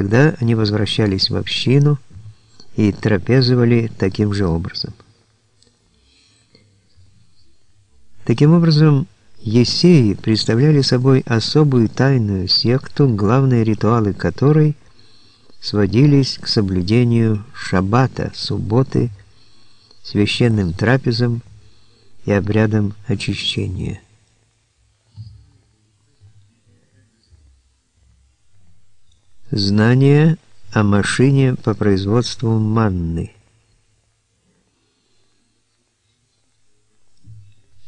Тогда они возвращались в общину и трапезовали таким же образом. Таким образом, Есеи представляли собой особую тайную секту, главные ритуалы которой сводились к соблюдению шаббата, субботы, священным трапезам и обрядам очищения. Знание о машине по производству манны.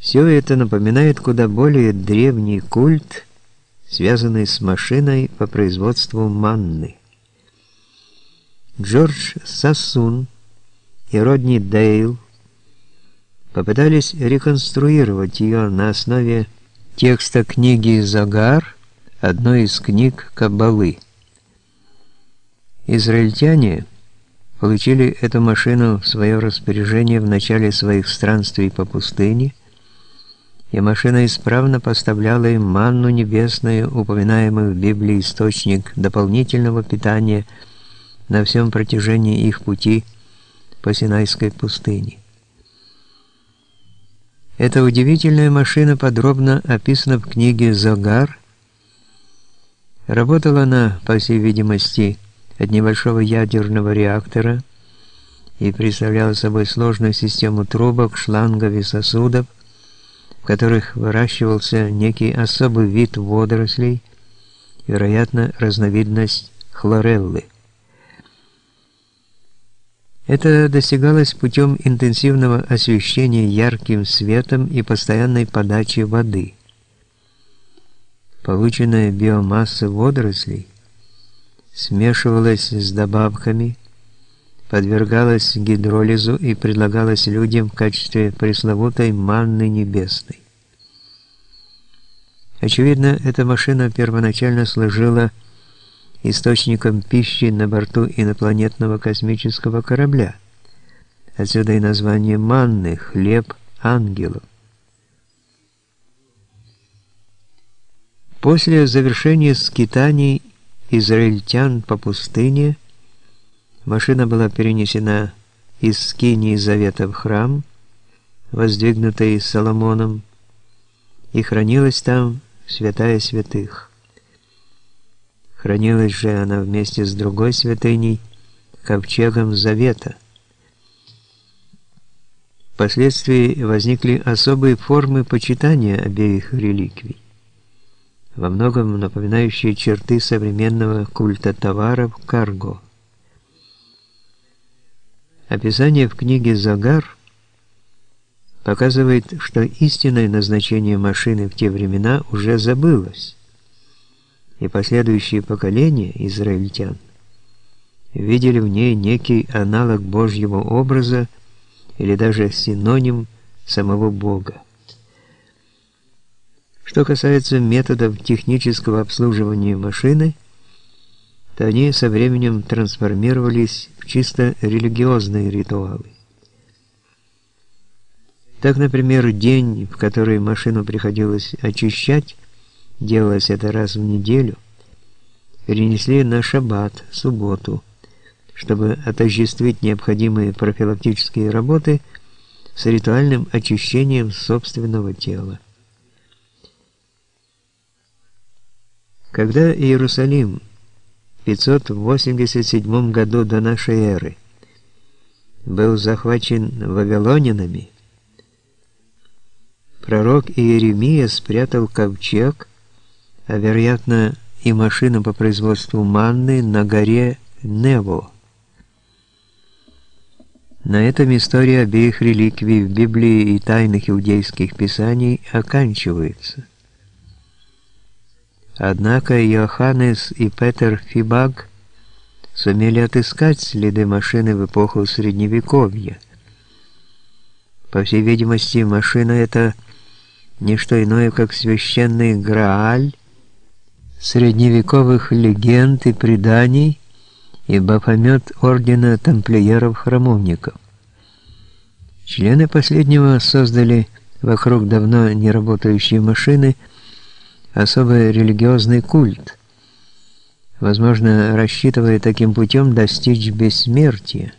Все это напоминает куда более древний культ, связанный с машиной по производству манны. Джордж Сассун и Родни Дейл попытались реконструировать ее на основе текста книги «Загар», одной из книг Каббалы. Израильтяне получили эту машину в свое распоряжение в начале своих странствий по пустыне, и машина исправно поставляла им манну небесную, упоминаемый в Библии источник дополнительного питания на всем протяжении их пути по Синайской пустыне. Эта удивительная машина подробно описана в книге «Загар». Работала она, по всей видимости, от небольшого ядерного реактора и представляла собой сложную систему трубок, шлангов и сосудов, в которых выращивался некий особый вид водорослей, вероятно, разновидность хлореллы. Это достигалось путем интенсивного освещения ярким светом и постоянной подачи воды. Полученная биомасса водорослей смешивалась с добавками, подвергалась гидролизу и предлагалась людям в качестве пресловутой манны небесной. Очевидно, эта машина первоначально служила источником пищи на борту инопланетного космического корабля. Отсюда и название манны – хлеб ангелов. После завершения скитаний израильтян по пустыне машина была перенесена из Скинии Завета в храм, воздвигнутый Соломоном, и хранилась там святая святых. Хранилась же она вместе с другой святыней, ковчегом Завета. Впоследствии возникли особые формы почитания обеих реликвий, во многом напоминающие черты современного культа товаров карго. Описание в книге «Загар» показывает, что истинное назначение машины в те времена уже забылось и последующие поколения израильтян видели в ней некий аналог Божьего образа или даже синоним самого Бога. Что касается методов технического обслуживания машины, то они со временем трансформировались в чисто религиозные ритуалы. Так, например, день, в который машину приходилось очищать, делалось это раз в неделю, перенесли на шаббат, субботу, чтобы отождествить необходимые профилактические работы с ритуальным очищением собственного тела. Когда Иерусалим в 587 году до нашей эры был захвачен вавилонянами, пророк Иеремия спрятал ковчег а вероятно и машина по производству манны на горе Нево. На этом история обеих реликвий в Библии и тайных иудейских писаний оканчивается. Однако Иоханнес и Петер Фибаг сумели отыскать следы машины в эпоху Средневековья. По всей видимости, машина это не что иное, как священный Грааль, средневековых легенд и преданий и Бафомет ордена тамплиеров-храмовников. Члены последнего создали вокруг давно не работающей машины особый религиозный культ, возможно, рассчитывая таким путем достичь бессмертия.